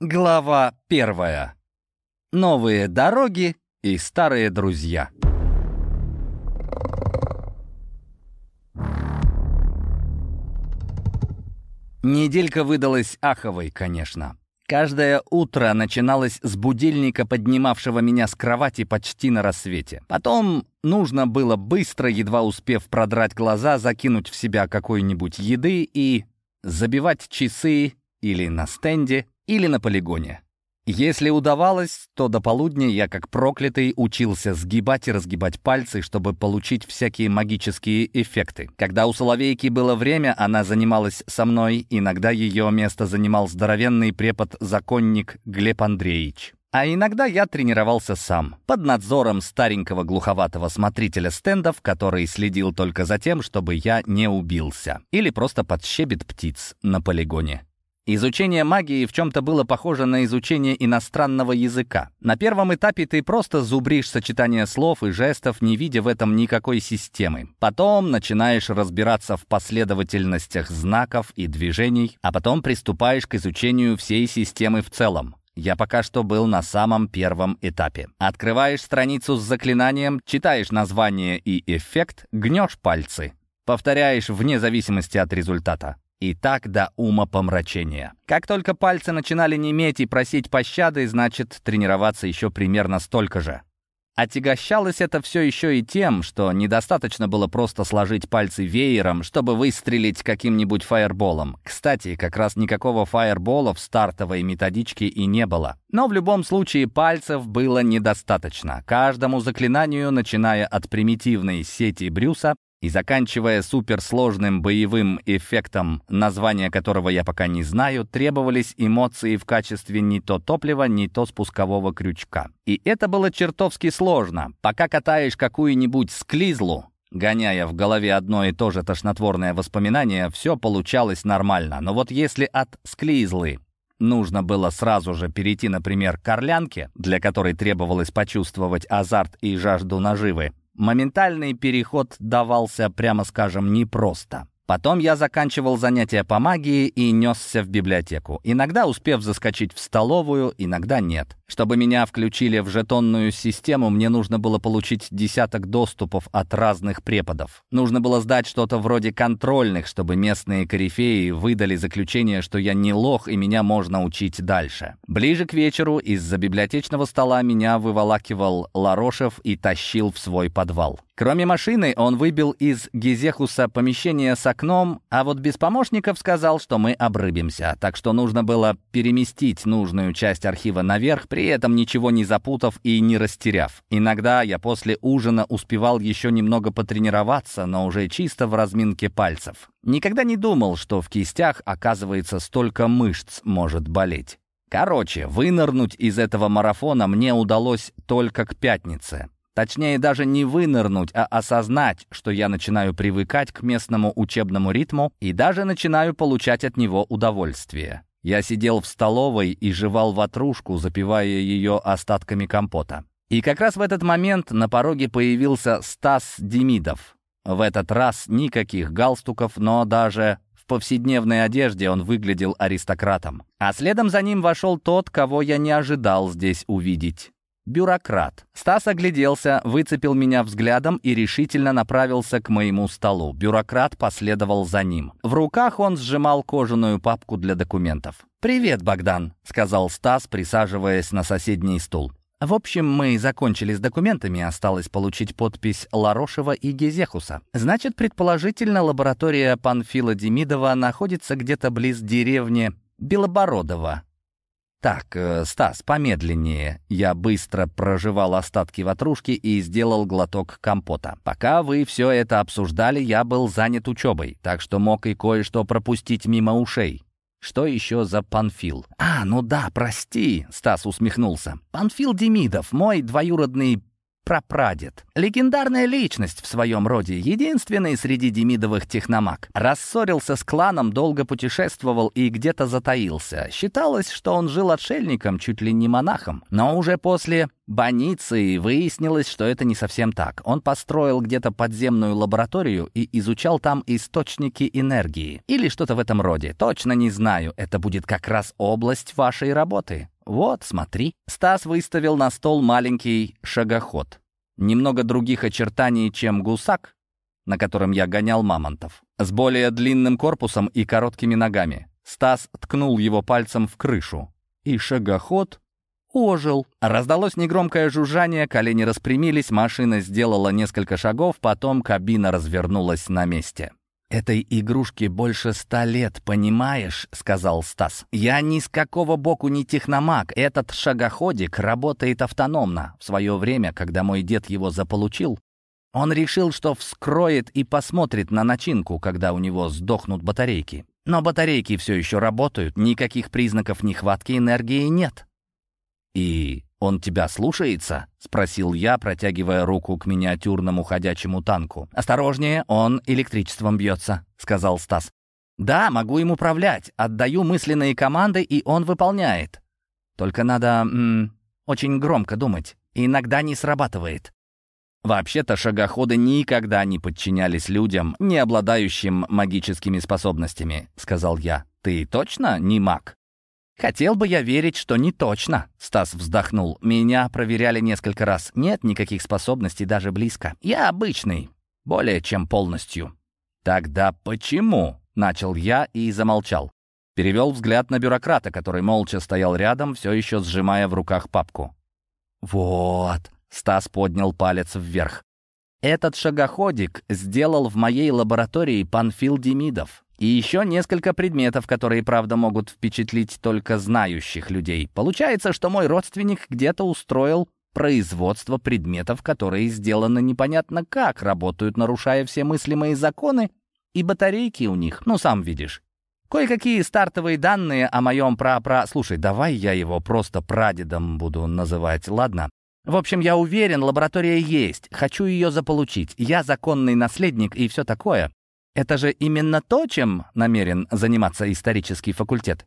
Глава первая. Новые дороги и старые друзья. Неделька выдалась аховой, конечно. Каждое утро начиналось с будильника, поднимавшего меня с кровати почти на рассвете. Потом нужно было быстро, едва успев продрать глаза, закинуть в себя какой-нибудь еды и забивать часы или на стенде, или на полигоне. Если удавалось, то до полудня я, как проклятый, учился сгибать и разгибать пальцы, чтобы получить всякие магические эффекты. Когда у Соловейки было время, она занималась со мной, иногда ее место занимал здоровенный препод-законник Глеб Андреевич. А иногда я тренировался сам, под надзором старенького глуховатого смотрителя стендов, который следил только за тем, чтобы я не убился. Или просто подщебет птиц на полигоне. Изучение магии в чем-то было похоже на изучение иностранного языка. На первом этапе ты просто зубришь сочетание слов и жестов, не видя в этом никакой системы. Потом начинаешь разбираться в последовательностях знаков и движений, а потом приступаешь к изучению всей системы в целом. Я пока что был на самом первом этапе. Открываешь страницу с заклинанием, читаешь название и эффект, гнешь пальцы. Повторяешь вне зависимости от результата. И так до ума помрачения. Как только пальцы начинали неметь и просить пощады, значит, тренироваться еще примерно столько же. Отягощалось это все еще и тем, что недостаточно было просто сложить пальцы веером, чтобы выстрелить каким-нибудь фаерболом. Кстати, как раз никакого фаербола в стартовой методичке и не было. Но в любом случае пальцев было недостаточно. Каждому заклинанию, начиная от примитивной сети Брюса и заканчивая суперсложным боевым эффектом, название которого я пока не знаю, требовались эмоции в качестве не то топлива, не то спускового крючка. И это было чертовски сложно. Пока катаешь какую-нибудь склизлу, гоняя в голове одно и то же тошнотворное воспоминание, все получалось нормально. Но вот если от склизлы нужно было сразу же перейти, например, к орлянке, для которой требовалось почувствовать азарт и жажду наживы, Моментальный переход давался, прямо скажем, непросто. Потом я заканчивал занятия по магии и несся в библиотеку. Иногда успев заскочить в столовую, иногда нет. Чтобы меня включили в жетонную систему, мне нужно было получить десяток доступов от разных преподов. Нужно было сдать что-то вроде контрольных, чтобы местные корифеи выдали заключение, что я не лох и меня можно учить дальше. Ближе к вечеру из-за библиотечного стола меня выволакивал Ларошев и тащил в свой подвал. Кроме машины, он выбил из Гизехуса помещение с окном, а вот без помощников сказал, что мы обрыбимся. Так что нужно было переместить нужную часть архива наверх, при этом ничего не запутав и не растеряв. Иногда я после ужина успевал еще немного потренироваться, но уже чисто в разминке пальцев. Никогда не думал, что в кистях, оказывается, столько мышц может болеть. Короче, вынырнуть из этого марафона мне удалось только к пятнице. Точнее, даже не вынырнуть, а осознать, что я начинаю привыкать к местному учебному ритму и даже начинаю получать от него удовольствие. Я сидел в столовой и жевал ватрушку, запивая ее остатками компота. И как раз в этот момент на пороге появился Стас Демидов. В этот раз никаких галстуков, но даже в повседневной одежде он выглядел аристократом. А следом за ним вошел тот, кого я не ожидал здесь увидеть. Бюрократ. Стас огляделся, выцепил меня взглядом и решительно направился к моему столу. Бюрократ последовал за ним. В руках он сжимал кожаную папку для документов. «Привет, Богдан», — сказал Стас, присаживаясь на соседний стул. В общем, мы закончили с документами, осталось получить подпись Ларошева и Гезехуса. Значит, предположительно, лаборатория Панфила Демидова находится где-то близ деревни Белобородова. «Так, э, Стас, помедленнее». Я быстро проживал остатки ватрушки и сделал глоток компота. Пока вы все это обсуждали, я был занят учебой, так что мог и кое-что пропустить мимо ушей. Что еще за Панфил? «А, ну да, прости», — Стас усмехнулся. «Панфил Демидов, мой двоюродный прапрадед. Легендарная личность в своем роде, единственный среди демидовых техномаг. Рассорился с кланом, долго путешествовал и где-то затаился. Считалось, что он жил отшельником, чуть ли не монахом. Но уже после больницы выяснилось, что это не совсем так. Он построил где-то подземную лабораторию и изучал там источники энергии. Или что-то в этом роде. Точно не знаю. Это будет как раз область вашей работы. «Вот, смотри». Стас выставил на стол маленький шагоход. Немного других очертаний, чем гусак, на котором я гонял мамонтов. С более длинным корпусом и короткими ногами. Стас ткнул его пальцем в крышу. И шагоход ожил. Раздалось негромкое жужжание, колени распрямились, машина сделала несколько шагов, потом кабина развернулась на месте. «Этой игрушке больше ста лет, понимаешь?» — сказал Стас. «Я ни с какого боку не техномаг. Этот шагоходик работает автономно. В свое время, когда мой дед его заполучил, он решил, что вскроет и посмотрит на начинку, когда у него сдохнут батарейки. Но батарейки все еще работают, никаких признаков нехватки энергии нет. И «Он тебя слушается?» — спросил я, протягивая руку к миниатюрному ходячему танку. «Осторожнее, он электричеством бьется», — сказал Стас. «Да, могу им управлять. Отдаю мысленные команды, и он выполняет. Только надо м, очень громко думать. Иногда не срабатывает». Вообще-то шагоходы никогда не подчинялись людям, не обладающим магическими способностями, сказал я. Ты точно не маг? «Хотел бы я верить, что не точно», — Стас вздохнул. «Меня проверяли несколько раз. Нет никаких способностей даже близко. Я обычный, более чем полностью». «Тогда почему?» — начал я и замолчал. Перевел взгляд на бюрократа, который молча стоял рядом, все еще сжимая в руках папку. «Вот», — Стас поднял палец вверх. «Этот шагоходик сделал в моей лаборатории Панфил Демидов. И еще несколько предметов, которые, правда, могут впечатлить только знающих людей. Получается, что мой родственник где-то устроил производство предметов, которые сделаны непонятно как, работают, нарушая все мыслимые законы, и батарейки у них, ну, сам видишь. Кое-какие стартовые данные о моем пра-пра... Слушай, давай я его просто прадедом буду называть, ладно? В общем, я уверен, лаборатория есть. Хочу ее заполучить. Я законный наследник и все такое. Это же именно то, чем намерен заниматься исторический факультет.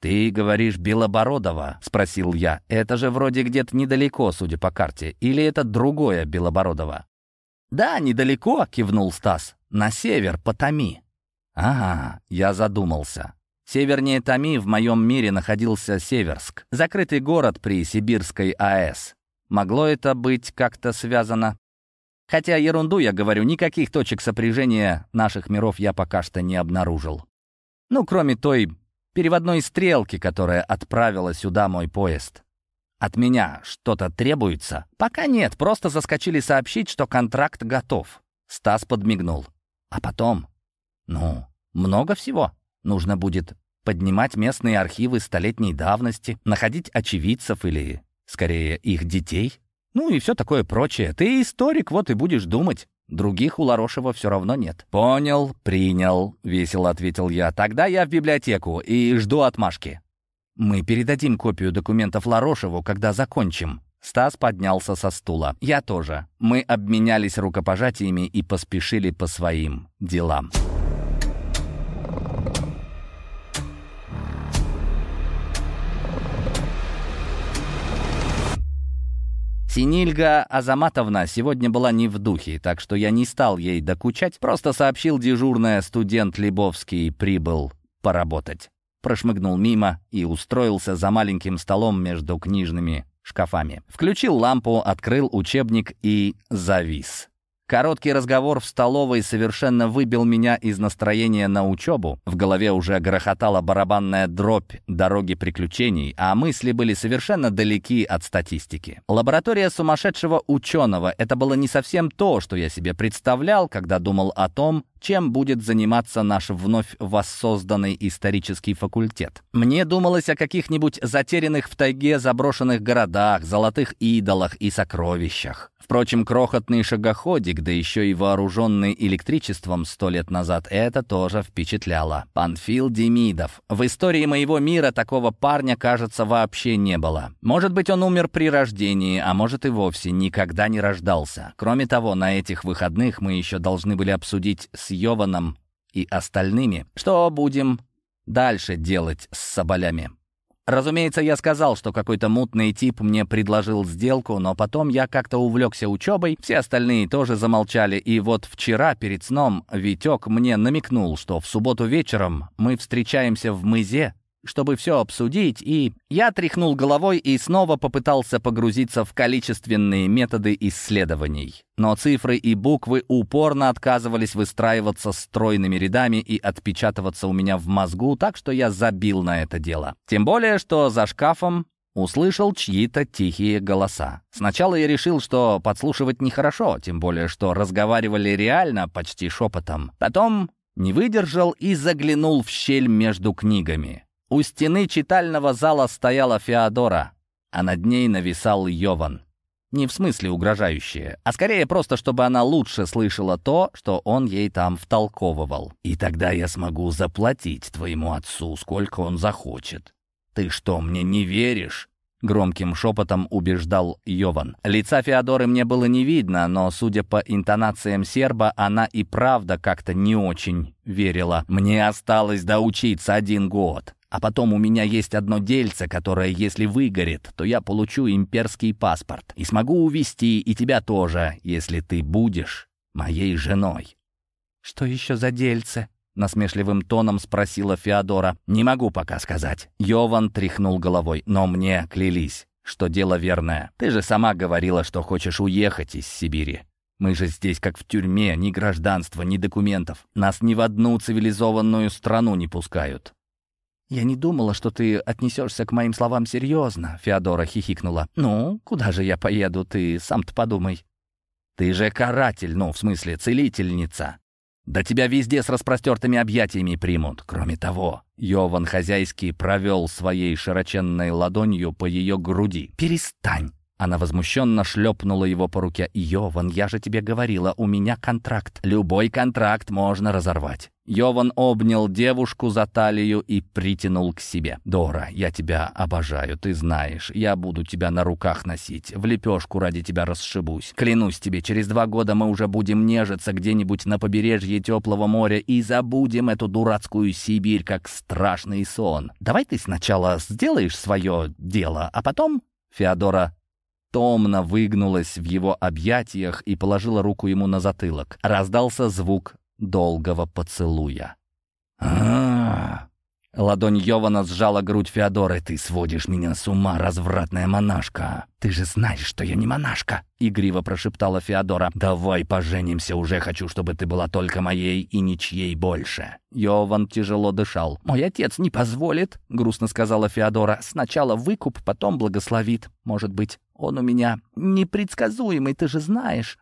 «Ты говоришь Белобородова?» — спросил я. «Это же вроде где-то недалеко, судя по карте. Или это другое Белобородово?» «Да, недалеко», — кивнул Стас. «На север, по Томи». «Ага», — я задумался. Севернее Томи в моем мире находился Северск, закрытый город при Сибирской АЭС. Могло это быть как-то связано? Хотя ерунду я говорю, никаких точек сопряжения наших миров я пока что не обнаружил. Ну, кроме той переводной стрелки, которая отправила сюда мой поезд. От меня что-то требуется? Пока нет, просто заскочили сообщить, что контракт готов. Стас подмигнул. А потом? Ну, много всего. Нужно будет поднимать местные архивы столетней давности, находить очевидцев или, скорее, их детей. Ну и все такое прочее. Ты историк, вот и будешь думать. Других у Ларошева все равно нет. «Понял, принял», — весело ответил я. «Тогда я в библиотеку и жду отмашки». «Мы передадим копию документов Ларошеву, когда закончим». Стас поднялся со стула. «Я тоже». Мы обменялись рукопожатиями и поспешили по своим делам. Синильга Азаматовна сегодня была не в духе, так что я не стал ей докучать, просто сообщил дежурная студент Лебовский прибыл поработать. Прошмыгнул мимо и устроился за маленьким столом между книжными шкафами. Включил лампу, открыл учебник и завис. Короткий разговор в столовой совершенно выбил меня из настроения на учебу. В голове уже грохотала барабанная дробь дороги приключений, а мысли были совершенно далеки от статистики. Лаборатория сумасшедшего ученого — это было не совсем то, что я себе представлял, когда думал о том, чем будет заниматься наш вновь воссозданный исторический факультет. Мне думалось о каких-нибудь затерянных в тайге заброшенных городах, золотых идолах и сокровищах. Впрочем, крохотный шагоходик мужик, да еще и вооруженный электричеством сто лет назад, это тоже впечатляло. Панфил Демидов. В истории моего мира такого парня, кажется, вообще не было. Может быть, он умер при рождении, а может и вовсе никогда не рождался. Кроме того, на этих выходных мы еще должны были обсудить с Йованом и остальными, что будем дальше делать с соболями. Разумеется, я сказал, что какой-то мутный тип мне предложил сделку, но потом я как-то увлекся учебой, все остальные тоже замолчали, и вот вчера перед сном Витек мне намекнул, что в субботу вечером мы встречаемся в мызе чтобы все обсудить, и я тряхнул головой и снова попытался погрузиться в количественные методы исследований. Но цифры и буквы упорно отказывались выстраиваться стройными рядами и отпечатываться у меня в мозгу, так что я забил на это дело. Тем более, что за шкафом услышал чьи-то тихие голоса. Сначала я решил, что подслушивать нехорошо, тем более, что разговаривали реально, почти шепотом. Потом не выдержал и заглянул в щель между книгами. У стены читального зала стояла Феодора, а над ней нависал Йован. Не в смысле угрожающее, а скорее просто, чтобы она лучше слышала то, что он ей там втолковывал. «И тогда я смогу заплатить твоему отцу, сколько он захочет. Ты что, мне не веришь?» Громким шепотом убеждал Йован. Лица Феодоры мне было не видно, но, судя по интонациям серба, она и правда как-то не очень верила. «Мне осталось доучиться один год. А потом у меня есть одно дельце, которое, если выгорит, то я получу имперский паспорт. И смогу увезти и тебя тоже, если ты будешь моей женой». «Что еще за дельце?» — насмешливым тоном спросила Феодора. «Не могу пока сказать». Йован тряхнул головой. «Но мне клялись, что дело верное. Ты же сама говорила, что хочешь уехать из Сибири. Мы же здесь как в тюрьме, ни гражданства, ни документов. Нас ни в одну цивилизованную страну не пускают. «Я не думала, что ты отнесешься к моим словам серьезно», — Феодора хихикнула. «Ну, куда же я поеду, ты сам-то подумай». «Ты же каратель, ну, в смысле, целительница. Да тебя везде с распростертыми объятиями примут. Кроме того, Йован хозяйский провел своей широченной ладонью по ее груди. «Перестань!» Она возмущенно шлепнула его по руке. «Йован, я же тебе говорила, у меня контракт. Любой контракт можно разорвать». Йован обнял девушку за талию и притянул к себе. «Дора, я тебя обожаю, ты знаешь. Я буду тебя на руках носить. В лепешку ради тебя расшибусь. Клянусь тебе, через два года мы уже будем нежиться где-нибудь на побережье теплого моря и забудем эту дурацкую Сибирь, как страшный сон. Давай ты сначала сделаешь свое дело, а потом...» Феодора томно выгнулась в его объятиях и положила руку ему на затылок. Раздался звук долгого поцелуя. Ладонь Йована сжала грудь Феодоры. «Ты сводишь меня с ума, развратная монашка!» «Ты же знаешь, что я не монашка!» — игриво прошептала Феодора. «Давай поженимся, уже хочу, чтобы ты была только моей и ничьей больше!» Йован тяжело дышал. «Мой отец не позволит», — грустно сказала Феодора. «Сначала выкуп, потом благословит. Может быть, он у меня непредсказуемый, ты же знаешь».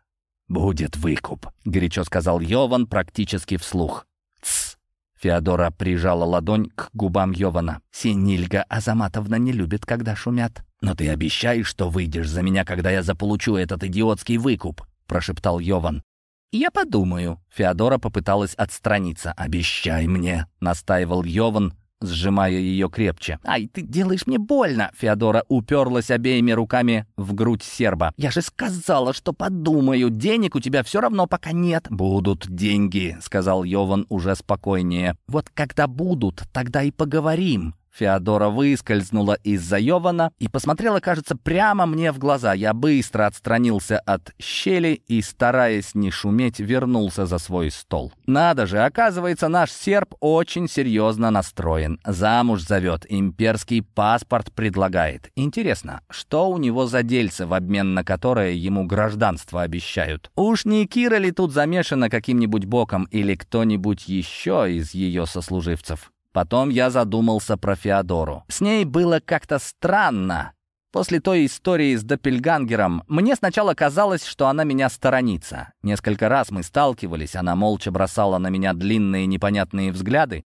«Будет выкуп», — горячо сказал Йован практически вслух. «Тсс!» Феодора прижала ладонь к губам Йована. «Синильга Азаматовна не любит, когда шумят». «Но ты обещаешь, что выйдешь за меня, когда я заполучу этот идиотский выкуп?» — прошептал Йован. «Я подумаю». Феодора попыталась отстраниться. «Обещай мне», — настаивал Йован, сжимая ее крепче. «Ай, ты делаешь мне больно!» Феодора уперлась обеими руками в грудь серба. «Я же сказала, что подумаю. Денег у тебя все равно пока нет». «Будут деньги», — сказал Йован уже спокойнее. «Вот когда будут, тогда и поговорим». Феодора выскользнула из-за Йована и посмотрела, кажется, прямо мне в глаза. Я быстро отстранился от щели и, стараясь не шуметь, вернулся за свой стол. Надо же, оказывается, наш серб очень серьезно настроен. Замуж зовет, имперский паспорт предлагает. Интересно, что у него за дельце, в обмен на которое ему гражданство обещают? Уж не Кира ли тут замешана каким-нибудь боком или кто-нибудь еще из ее сослуживцев? Потом я задумался про Феодору. С ней было как-то странно. После той истории с Доппельгангером мне сначала казалось, что она меня сторонится. Несколько раз мы сталкивались, она молча бросала на меня длинные непонятные взгляды,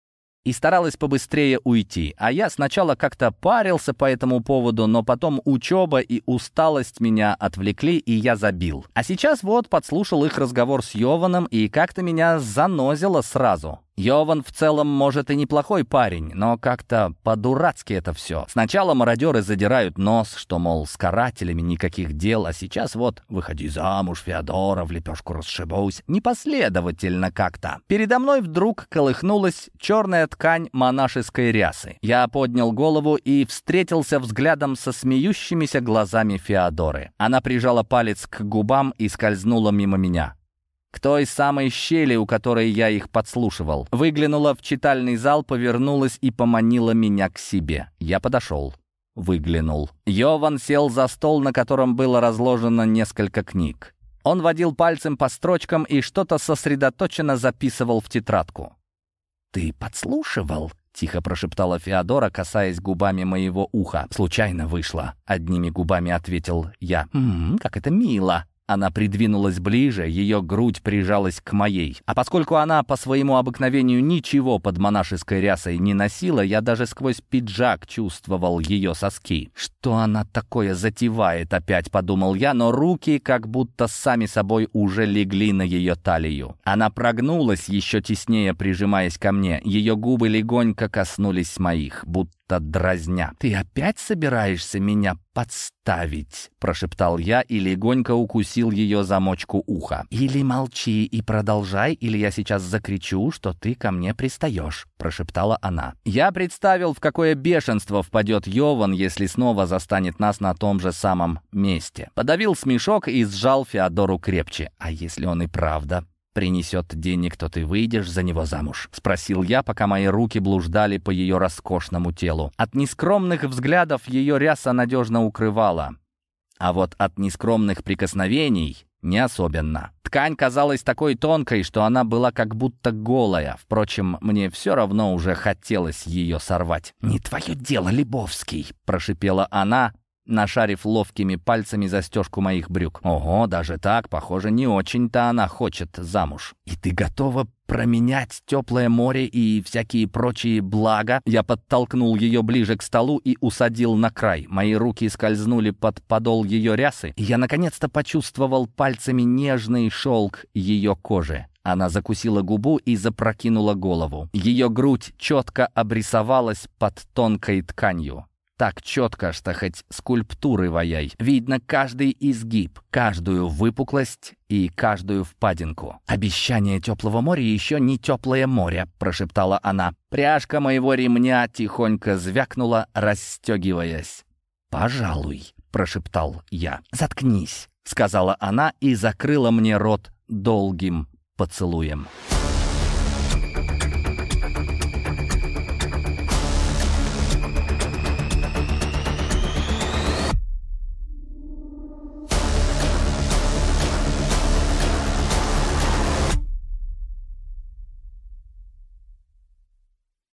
и старалась побыстрее уйти. А я сначала как-то парился по этому поводу, но потом учеба и усталость меня отвлекли, и я забил. А сейчас вот подслушал их разговор с Йованом, и как-то меня занозило сразу. Йован в целом, может, и неплохой парень, но как-то по-дурацки это все. Сначала мародеры задирают нос, что, мол, с карателями никаких дел, а сейчас вот «выходи замуж, Феодора, в лепешку расшибусь». Непоследовательно как-то. Передо мной вдруг колыхнулась черная ткань монашеской рясы. Я поднял голову и встретился взглядом со смеющимися глазами Феодоры. Она прижала палец к губам и скользнула мимо меня к той самой щели, у которой я их подслушивал. Выглянула в читальный зал, повернулась и поманила меня к себе. Я подошел. Выглянул. Йован сел за стол, на котором было разложено несколько книг. Он водил пальцем по строчкам и что-то сосредоточенно записывал в тетрадку. «Ты подслушивал?» — тихо прошептала Феодора, касаясь губами моего уха. «Случайно вышло», — одними губами ответил я. «М -м, «Как это мило!» Она придвинулась ближе, ее грудь прижалась к моей. А поскольку она по своему обыкновению ничего под монашеской рясой не носила, я даже сквозь пиджак чувствовал ее соски. Что она такое затевает опять, подумал я, но руки как будто сами собой уже легли на ее талию. Она прогнулась, еще теснее прижимаясь ко мне. Ее губы легонько коснулись моих, будто будто дразня. «Ты опять собираешься меня подставить?» — прошептал я и легонько укусил ее замочку уха. «Или молчи и продолжай, или я сейчас закричу, что ты ко мне пристаешь», — прошептала она. Я представил, в какое бешенство впадет Йован, если снова застанет нас на том же самом месте. Подавил смешок и сжал Феодору крепче. А если он и правда принесет денег, то ты выйдешь за него замуж?» — спросил я, пока мои руки блуждали по ее роскошному телу. От нескромных взглядов ее ряса надежно укрывала, а вот от нескромных прикосновений не особенно. Ткань казалась такой тонкой, что она была как будто голая. Впрочем, мне все равно уже хотелось ее сорвать. «Не твое дело, Лебовский!» — прошипела она, нашарив ловкими пальцами застежку моих брюк. «Ого, даже так, похоже, не очень-то она хочет замуж. И ты готова променять теплое море и всякие прочие блага?» Я подтолкнул ее ближе к столу и усадил на край. Мои руки скользнули под подол ее рясы, и я наконец-то почувствовал пальцами нежный шелк ее кожи. Она закусила губу и запрокинула голову. Ее грудь четко обрисовалась под тонкой тканью так четко, что хоть скульптуры ваяй. Видно каждый изгиб, каждую выпуклость и каждую впадинку. «Обещание теплого моря еще не теплое море», — прошептала она. Пряжка моего ремня тихонько звякнула, расстегиваясь. «Пожалуй», — прошептал я. «Заткнись», — сказала она и закрыла мне рот долгим поцелуем.